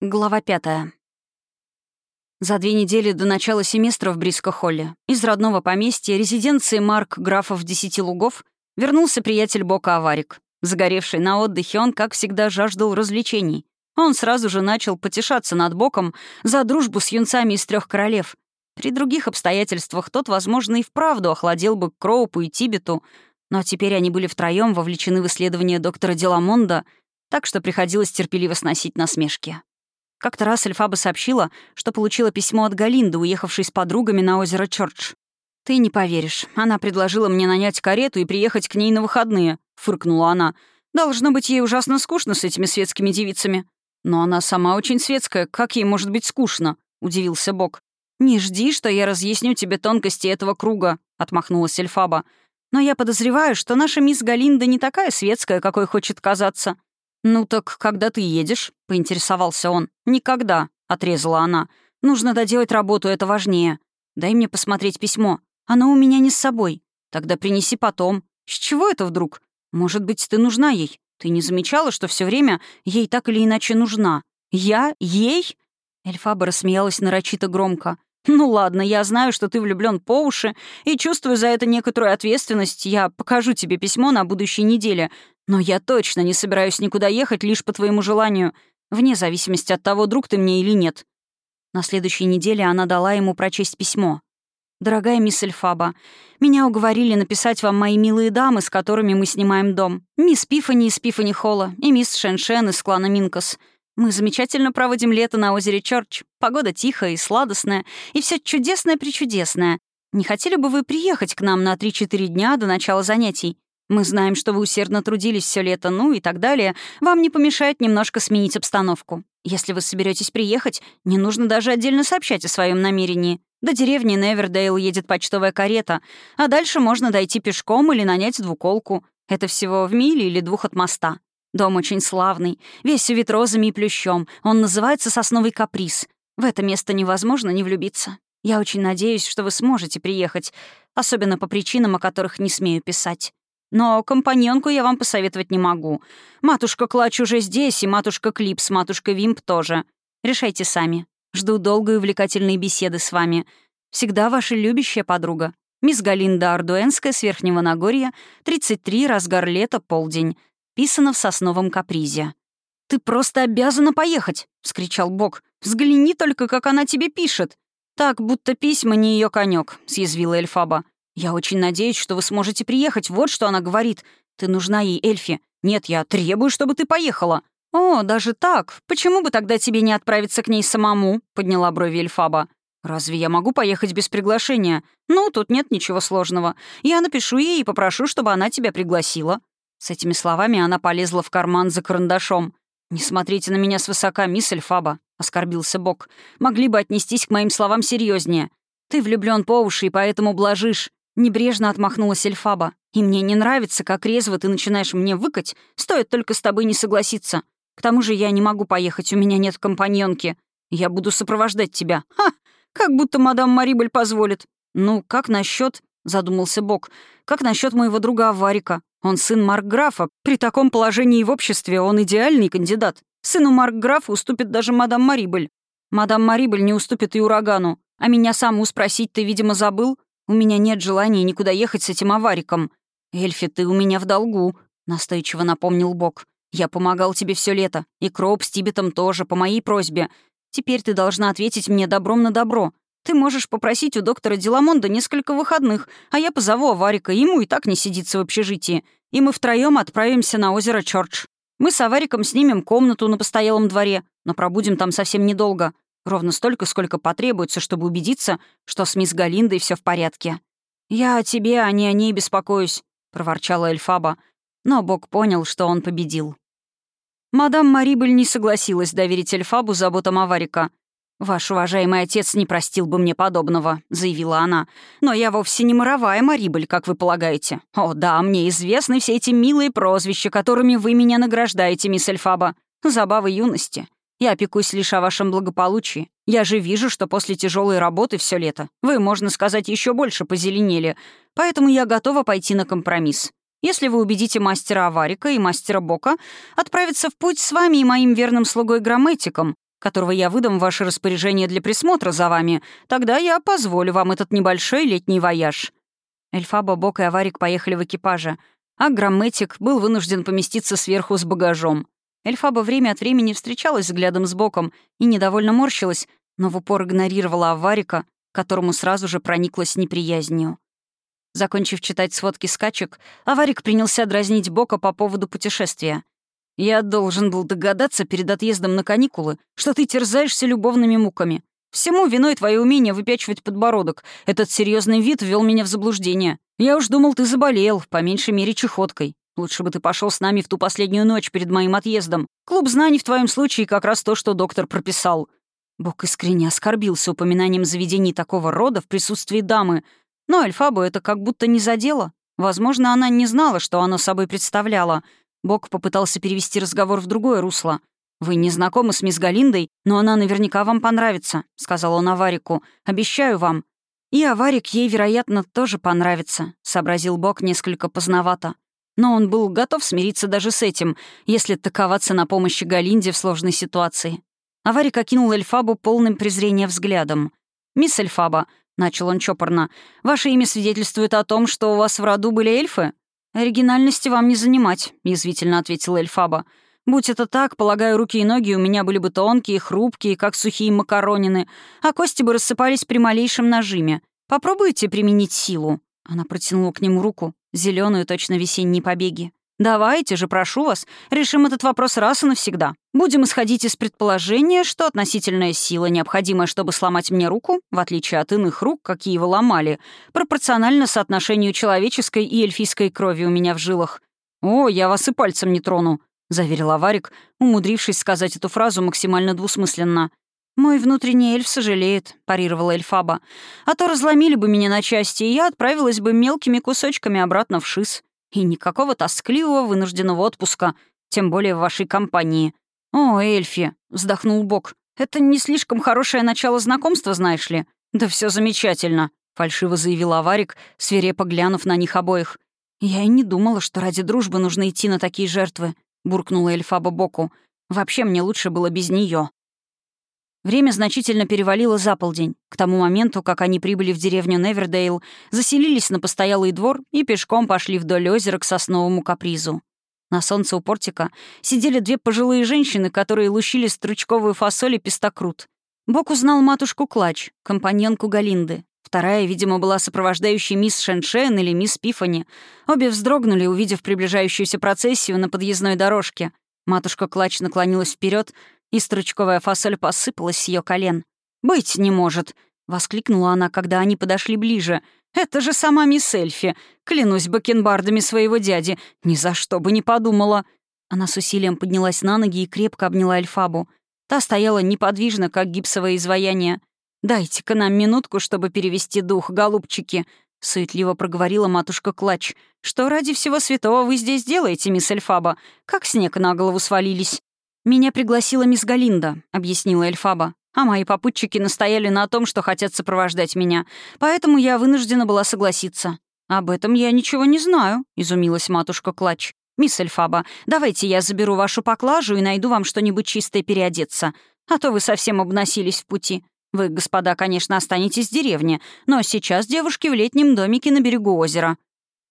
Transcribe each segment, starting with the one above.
Глава пятая. За две недели до начала семестра в Бриско-Холле из родного поместья резиденции Марк графов Десяти Лугов вернулся приятель Бока Аварик. Загоревший на отдыхе, он, как всегда, жаждал развлечений. Он сразу же начал потешаться над Боком за дружбу с юнцами из трех королев. При других обстоятельствах тот, возможно, и вправду охладел бы к Кроупу и Тибету, но теперь они были втроем вовлечены в исследование доктора Деламонда, так что приходилось терпеливо сносить насмешки. Как-то раз Эльфаба сообщила, что получила письмо от Галинды, уехавшей с подругами на озеро Чорч. «Ты не поверишь. Она предложила мне нанять карету и приехать к ней на выходные», — фыркнула она. «Должно быть ей ужасно скучно с этими светскими девицами». «Но она сама очень светская. Как ей может быть скучно?» — удивился Бог. «Не жди, что я разъясню тебе тонкости этого круга», — отмахнулась Эльфаба. «Но я подозреваю, что наша мисс Галинда не такая светская, какой хочет казаться. «Ну так когда ты едешь?» — поинтересовался он. «Никогда», — отрезала она. «Нужно доделать работу, это важнее. Дай мне посмотреть письмо. Оно у меня не с собой. Тогда принеси потом. С чего это вдруг? Может быть, ты нужна ей? Ты не замечала, что все время ей так или иначе нужна? Я? Ей?» Эльфаба рассмеялась нарочито громко. «Ну ладно, я знаю, что ты влюблен по уши, и чувствую за это некоторую ответственность. Я покажу тебе письмо на будущей неделе, но я точно не собираюсь никуда ехать лишь по твоему желанию, вне зависимости от того, друг ты мне или нет». На следующей неделе она дала ему прочесть письмо. «Дорогая мисс Эльфаба, меня уговорили написать вам мои милые дамы, с которыми мы снимаем дом. Мисс Пифани из Пифани Холла и мисс Шеншен из клана Минкос. Мы замечательно проводим лето на озере Чорч. Погода тихая и сладостная, и все чудесное-причудесное. Не хотели бы вы приехать к нам на 3-4 дня до начала занятий? Мы знаем, что вы усердно трудились все лето, ну и так далее. Вам не помешает немножко сменить обстановку. Если вы соберетесь приехать, не нужно даже отдельно сообщать о своем намерении. До деревни Невердейл едет почтовая карета, а дальше можно дойти пешком или нанять двуколку. Это всего в миле или двух от моста. Дом очень славный, весь увит розами и плющом. Он называется «Сосновый каприз». В это место невозможно не влюбиться. Я очень надеюсь, что вы сможете приехать, особенно по причинам, о которых не смею писать. Но компаньонку я вам посоветовать не могу. Матушка Клач уже здесь, и матушка Клип с матушкой Вимп тоже. Решайте сами. Жду долгой и увлекательной беседы с вами. Всегда ваша любящая подруга. Мисс Галинда Ардуэнская с Верхнего Нагорья, 33, разгар лета, полдень. Писано в сосновом капризе. «Ты просто обязана поехать!» — вскричал Бог. «Взгляни только, как она тебе пишет!» «Так, будто письма не ее конек, съязвила Эльфаба. «Я очень надеюсь, что вы сможете приехать. Вот что она говорит. Ты нужна ей, Эльфи. Нет, я требую, чтобы ты поехала». «О, даже так? Почему бы тогда тебе не отправиться к ней самому?» — подняла брови Эльфаба. «Разве я могу поехать без приглашения? Ну, тут нет ничего сложного. Я напишу ей и попрошу, чтобы она тебя пригласила». С этими словами она полезла в карман за карандашом. «Не смотрите на меня свысока, мисс Эльфаба», — оскорбился Бог. «Могли бы отнестись к моим словам серьезнее. Ты влюблен по уши и поэтому блажишь. Небрежно отмахнулась Эльфаба. «И мне не нравится, как резво ты начинаешь мне выкать, стоит только с тобой не согласиться. К тому же я не могу поехать, у меня нет компаньонки. Я буду сопровождать тебя. Ха! Как будто мадам Марибель позволит. Ну, как насчет? задумался Бог. «Как насчет моего друга Аварика? Он сын Маркграфа. При таком положении в обществе он идеальный кандидат. Сыну Маркграфа уступит даже мадам Марибель. Мадам Марибель не уступит и урагану. А меня саму спросить ты, видимо, забыл? У меня нет желания никуда ехать с этим авариком. Эльфи, ты у меня в долгу», — настойчиво напомнил Бог. «Я помогал тебе все лето, и Кроуп с Тибетом тоже, по моей просьбе. Теперь ты должна ответить мне добром на добро. Ты можешь попросить у доктора Деламонда несколько выходных, а я позову Аварика, ему и так не сидится в общежитии. И мы втроем отправимся на озеро Чорч. Мы с Авариком снимем комнату на постоялом дворе, но пробудем там совсем недолго. Ровно столько, сколько потребуется, чтобы убедиться, что с мисс Галиндой все в порядке. «Я о тебе, а не о ней беспокоюсь», — проворчала Эльфаба. Но Бог понял, что он победил. Мадам Марибель не согласилась доверить Эльфабу заботам Аварика. «Ваш уважаемый отец не простил бы мне подобного», — заявила она. «Но я вовсе не моровая Марибель, как вы полагаете. О, да, мне известны все эти милые прозвища, которыми вы меня награждаете, мисс Эльфаба. Забавы юности. Я опекусь лишь о вашем благополучии. Я же вижу, что после тяжелой работы все лето вы, можно сказать, еще больше позеленели, поэтому я готова пойти на компромисс. Если вы убедите мастера Аварика и мастера Бока отправиться в путь с вами и моим верным слугой Грамматиком, которого я выдам в ваше распоряжение для присмотра за вами. Тогда я позволю вам этот небольшой летний вояж». Эльфаба, Бок и Аварик поехали в экипаже, а Грамметик был вынужден поместиться сверху с багажом. Эльфаба время от времени встречалась взглядом с Боком и недовольно морщилась, но в упор игнорировала Аварика, которому сразу же прониклась неприязнью. Закончив читать сводки скачек, Аварик принялся дразнить Бока по поводу путешествия. «Я должен был догадаться перед отъездом на каникулы, что ты терзаешься любовными муками. Всему виной твое умение выпячивать подбородок. Этот серьезный вид ввел меня в заблуждение. Я уж думал, ты заболел, по меньшей мере чехоткой. Лучше бы ты пошел с нами в ту последнюю ночь перед моим отъездом. Клуб знаний в твоем случае как раз то, что доктор прописал». Бог искренне оскорбился упоминанием заведений такого рода в присутствии дамы, но Альфабу это как будто не задело. Возможно, она не знала, что оно собой представляло. Бог попытался перевести разговор в другое русло. «Вы не знакомы с мисс Галиндой, но она наверняка вам понравится», — сказал он Аварику. «Обещаю вам». «И Аварик ей, вероятно, тоже понравится», — сообразил Бог несколько поздновато. Но он был готов смириться даже с этим, если таковаться на помощи Галинде в сложной ситуации. Аварик окинул Эльфабу полным презрения взглядом. «Мисс Эльфаба, — начал он чопорно. «Ваше имя свидетельствует о том, что у вас в роду были эльфы?» «Оригинальности вам не занимать», — язвительно ответила Эльфаба. «Будь это так, полагаю, руки и ноги у меня были бы тонкие, хрупкие, как сухие макаронины, а кости бы рассыпались при малейшем нажиме. Попробуйте применить силу». Она протянула к нему руку, зеленую точно весенние побеги. Давайте же, прошу вас, решим этот вопрос раз и навсегда. Будем исходить из предположения, что относительная сила, необходимая, чтобы сломать мне руку, в отличие от иных рук, какие вы ломали, пропорциональна соотношению человеческой и эльфийской крови у меня в жилах. «О, я вас и пальцем не трону», — заверил Аварик, умудрившись сказать эту фразу максимально двусмысленно. «Мой внутренний эльф сожалеет», — парировала Эльфаба. «А то разломили бы меня на части, и я отправилась бы мелкими кусочками обратно в Шиз. И никакого тоскливого вынужденного отпуска, тем более в вашей компании. «О, Эльфи!» — вздохнул Бог. «Это не слишком хорошее начало знакомства, знаешь ли?» «Да все замечательно», — фальшиво заявил Аварик, свирепо глянув на них обоих. «Я и не думала, что ради дружбы нужно идти на такие жертвы», — буркнула Эльфаба Боку. «Вообще мне лучше было без нее. Время значительно перевалило за полдень. К тому моменту, как они прибыли в деревню Невердейл, заселились на постоялый двор и пешком пошли вдоль озера к сосновому капризу. На солнце у портика сидели две пожилые женщины, которые лущили стручковую фасоль и пестокрут. Бок узнал матушку Клач, компаньонку Галинды. Вторая, видимо, была сопровождающей мисс Шеншен или мисс Пифани. Обе вздрогнули, увидев приближающуюся процессию на подъездной дорожке. Матушка Клач наклонилась вперед и стручковая фасоль посыпалась с ее колен. «Быть не может!» — воскликнула она, когда они подошли ближе. «Это же сама мисс Эльфи! Клянусь бакенбардами своего дяди! Ни за что бы не подумала!» Она с усилием поднялась на ноги и крепко обняла Эльфабу. Та стояла неподвижно, как гипсовое изваяние. «Дайте-ка нам минутку, чтобы перевести дух, голубчики!» — суетливо проговорила матушка Клач. «Что ради всего святого вы здесь делаете, мисс Эльфаба? Как снег на голову свалились?» «Меня пригласила мисс Галинда», — объяснила Эльфаба. «А мои попутчики настояли на том, что хотят сопровождать меня, поэтому я вынуждена была согласиться». «Об этом я ничего не знаю», — изумилась матушка Клач. «Мисс Эльфаба, давайте я заберу вашу поклажу и найду вам что-нибудь чистое переодеться, а то вы совсем обносились в пути. Вы, господа, конечно, останетесь в деревне, но сейчас девушки в летнем домике на берегу озера».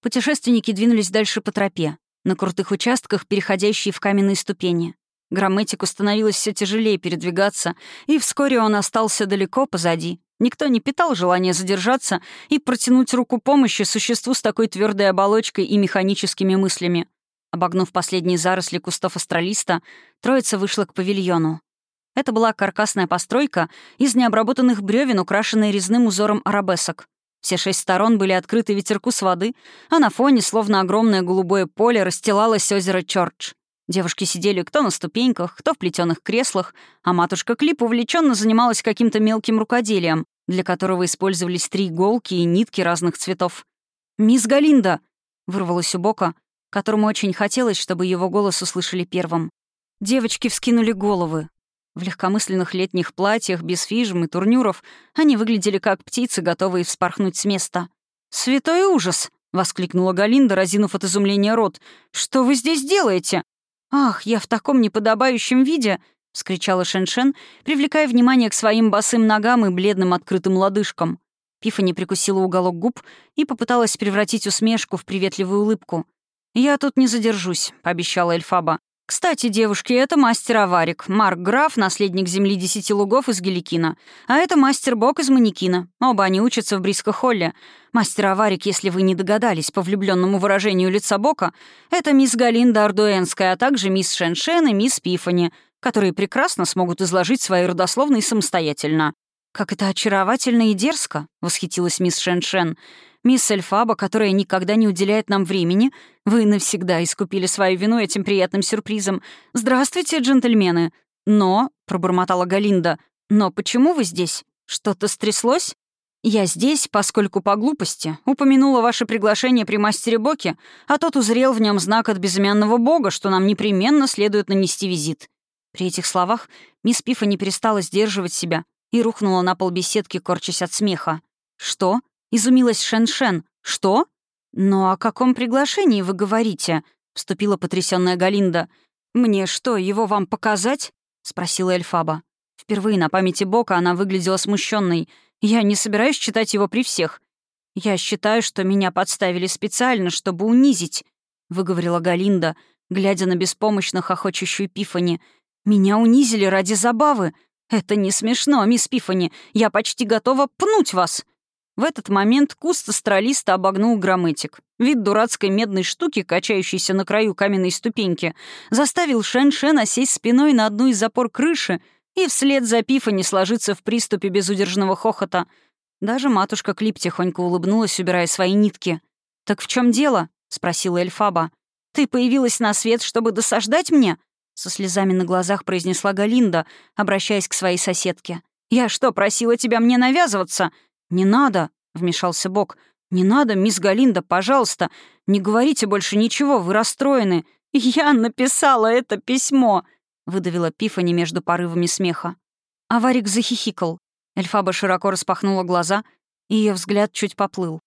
Путешественники двинулись дальше по тропе, на крутых участках, переходящие в каменные ступени. Грамматику становилось все тяжелее передвигаться, и вскоре он остался далеко позади. Никто не питал желания задержаться и протянуть руку помощи существу с такой твердой оболочкой и механическими мыслями. Обогнув последние заросли кустов астралиста, троица вышла к павильону. Это была каркасная постройка из необработанных бревен, украшенная резным узором арабесок. Все шесть сторон были открыты ветерку с воды, а на фоне, словно огромное голубое поле, расстилалось озеро Чордж. Девушки сидели кто на ступеньках, кто в плетеных креслах, а матушка Клип увлеченно занималась каким-то мелким рукоделием, для которого использовались три иголки и нитки разных цветов. «Мисс Галинда!» — вырвалась у бока, которому очень хотелось, чтобы его голос услышали первым. Девочки вскинули головы. В легкомысленных летних платьях, без фижм и турнюров, они выглядели как птицы, готовые вспорхнуть с места. «Святой ужас!» — воскликнула Галинда, разинув от изумления рот. «Что вы здесь делаете?» «Ах, я в таком неподобающем виде!» — вскричала Шеншен, привлекая внимание к своим босым ногам и бледным открытым лодыжкам. Пифани прикусила уголок губ и попыталась превратить усмешку в приветливую улыбку. «Я тут не задержусь», — пообещала Эльфаба. «Кстати, девушки, это мастер Аварик, Марк Граф, наследник земли десяти лугов из Геликина. А это мастер Бок из Манекина. Оба они учатся в Бриско-Холле. Мастер Аварик, если вы не догадались по влюбленному выражению лица Бока, это мисс Галинда Ардуэнская, а также мисс Шеншен и мисс Пифани, которые прекрасно смогут изложить свои родословные самостоятельно. «Как это очаровательно и дерзко!» — восхитилась мисс Шеншен. «Мисс Эльфаба, которая никогда не уделяет нам времени, вы навсегда искупили свою вину этим приятным сюрпризом. Здравствуйте, джентльмены!» «Но», — пробормотала Галинда, «но почему вы здесь? Что-то стряслось?» «Я здесь, поскольку по глупости упомянула ваше приглашение при мастере Боке, а тот узрел в нем знак от безымянного бога, что нам непременно следует нанести визит. При этих словах мисс Пифа не перестала сдерживать себя и рухнула на пол беседки, корчась от смеха. «Что?» — изумилась Шен-Шен. «Что?» «Но о каком приглашении вы говорите?» — вступила потрясённая Галинда. «Мне что, его вам показать?» — спросила Эльфаба. Впервые на памяти Бока она выглядела смущенной. «Я не собираюсь читать его при всех. Я считаю, что меня подставили специально, чтобы унизить», — выговорила Галинда, глядя на беспомощно хохочущую Пифани. «Меня унизили ради забавы. Это не смешно, мисс Пифани. Я почти готова пнуть вас». В этот момент куст астралиста обогнул грамматик. Вид дурацкой медной штуки, качающейся на краю каменной ступеньки, заставил Шен-Шена сесть спиной на одну из запор крыши и вслед за Пифани сложиться в приступе безудержного хохота. Даже матушка Клип тихонько улыбнулась, убирая свои нитки. «Так в чем дело?» — спросила Эльфаба. «Ты появилась на свет, чтобы досаждать мне?» Со слезами на глазах произнесла Галинда, обращаясь к своей соседке. «Я что, просила тебя мне навязываться?» «Не надо», — вмешался Бог. «Не надо, мисс Галинда, пожалуйста. Не говорите больше ничего, вы расстроены. Я написала это письмо», — выдавила Пифани между порывами смеха. Аварик захихикал. Эльфаба широко распахнула глаза, и ее взгляд чуть поплыл.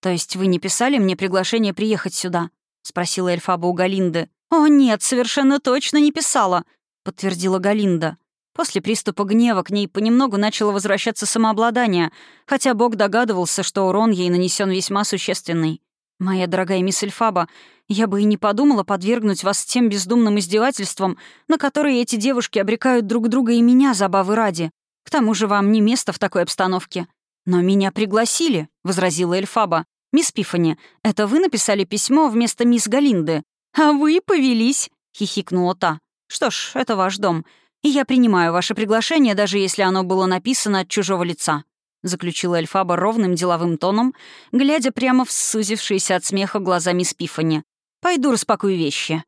«То есть вы не писали мне приглашение приехать сюда?» — спросила Эльфаба у Галинды. «О, нет, совершенно точно не писала», — подтвердила Галинда. После приступа гнева к ней понемногу начало возвращаться самообладание, хотя Бог догадывался, что урон ей нанесен весьма существенный. «Моя дорогая мисс Эльфаба, я бы и не подумала подвергнуть вас тем бездумным издевательствам, на которые эти девушки обрекают друг друга и меня забавы ради. К тому же вам не место в такой обстановке». «Но меня пригласили», — возразила Эльфаба. «Мисс Пифани, это вы написали письмо вместо мисс Галинды?» «А вы повелись», — хихикнула та. «Что ж, это ваш дом, и я принимаю ваше приглашение, даже если оно было написано от чужого лица», — заключила Эльфаба ровным деловым тоном, глядя прямо в сузившиеся от смеха глаза мисс Пифани. «Пойду распакую вещи».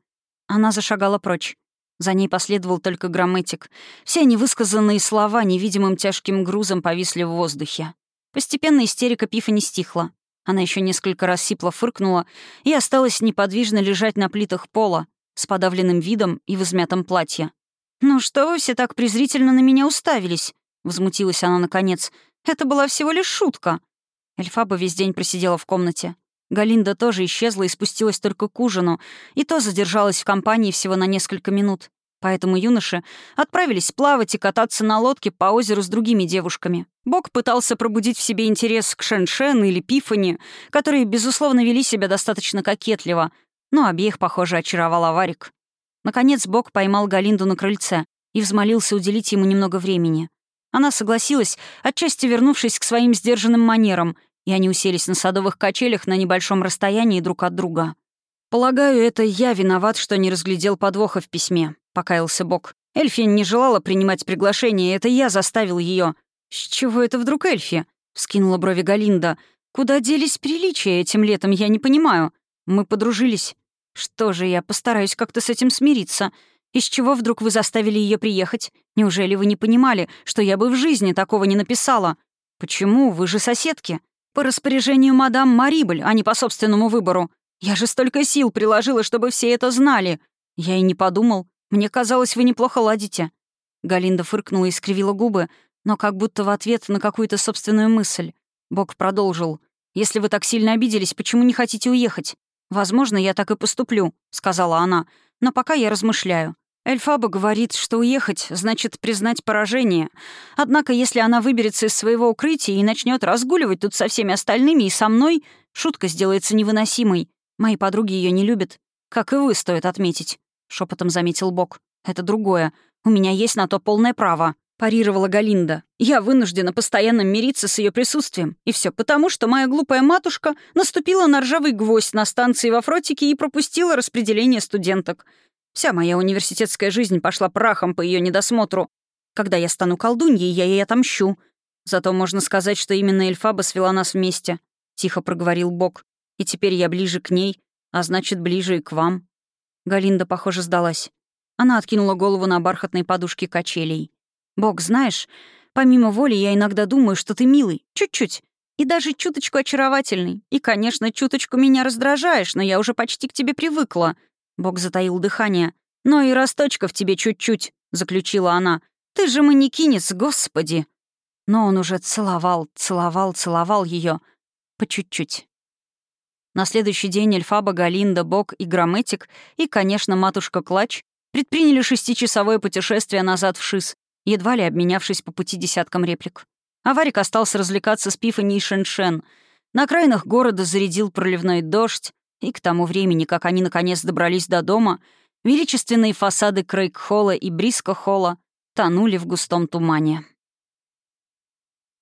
Она зашагала прочь. За ней последовал только грамматик. Все невысказанные слова невидимым тяжким грузом повисли в воздухе. Постепенно истерика Пифани стихла. Она еще несколько раз сипло фыркнула и осталась неподвижно лежать на плитах пола с подавленным видом и в измятом платье. «Ну что вы все так презрительно на меня уставились?» — возмутилась она наконец. «Это была всего лишь шутка». Эльфаба весь день просидела в комнате. Галинда тоже исчезла и спустилась только к ужину, и то задержалась в компании всего на несколько минут. Поэтому юноши отправились плавать и кататься на лодке по озеру с другими девушками. Бог пытался пробудить в себе интерес к Шеншен или Пифани, которые, безусловно, вели себя достаточно кокетливо, но обеих, похоже, очаровал аварик. Наконец Бог поймал Галинду на крыльце и взмолился уделить ему немного времени. Она согласилась, отчасти вернувшись к своим сдержанным манерам, и они уселись на садовых качелях на небольшом расстоянии друг от друга. «Полагаю, это я виноват, что не разглядел подвоха в письме», — покаялся Бог. «Эльфи не желала принимать приглашение, это я заставил ее. «С чего это вдруг Эльфи?» — вскинула брови Галинда. «Куда делись приличия этим летом, я не понимаю. Мы подружились. Что же, я постараюсь как-то с этим смириться. Из чего вдруг вы заставили ее приехать? Неужели вы не понимали, что я бы в жизни такого не написала? Почему? Вы же соседки. По распоряжению мадам Марибель, а не по собственному выбору. Я же столько сил приложила, чтобы все это знали. Я и не подумал. Мне казалось, вы неплохо ладите». Галинда фыркнула и скривила губы, но как будто в ответ на какую-то собственную мысль. Бог продолжил. «Если вы так сильно обиделись, почему не хотите уехать? Возможно, я так и поступлю», — сказала она. «Но пока я размышляю. Эльфаба говорит, что уехать значит признать поражение. Однако, если она выберется из своего укрытия и начнет разгуливать тут со всеми остальными и со мной, шутка сделается невыносимой. Мои подруги ее не любят. Как и вы, стоит отметить. Шепотом заметил Бог. Это другое. У меня есть на то полное право. Парировала Галинда. Я вынуждена постоянно мириться с ее присутствием. И все потому, что моя глупая матушка наступила на ржавый гвоздь на станции во Фротике и пропустила распределение студенток. Вся моя университетская жизнь пошла прахом по ее недосмотру. Когда я стану колдуньей, я ей отомщу. Зато можно сказать, что именно Эльфаба свела нас вместе», — тихо проговорил Бог. «И теперь я ближе к ней, а значит, ближе и к вам». Галинда, похоже, сдалась. Она откинула голову на бархатной подушке качелей. «Бог, знаешь, помимо воли я иногда думаю, что ты милый. Чуть-чуть. И даже чуточку очаровательный. И, конечно, чуточку меня раздражаешь, но я уже почти к тебе привыкла. Бог затаил дыхание. «Но и росточка в тебе чуть-чуть», — заключила она. «Ты же манекинец, господи!» Но он уже целовал, целовал, целовал ее По чуть-чуть. На следующий день Эльфаба, Галинда, Бог и Грамметик, и, конечно, матушка Клач предприняли шестичасовое путешествие назад в Шиз, едва ли обменявшись по пути десятком реплик. Аварик остался развлекаться с Пифани и Шеншен. На окраинах города зарядил проливной дождь, и к тому времени, как они наконец добрались до дома, величественные фасады Крейг-холла и Бриско-холла тонули в густом тумане.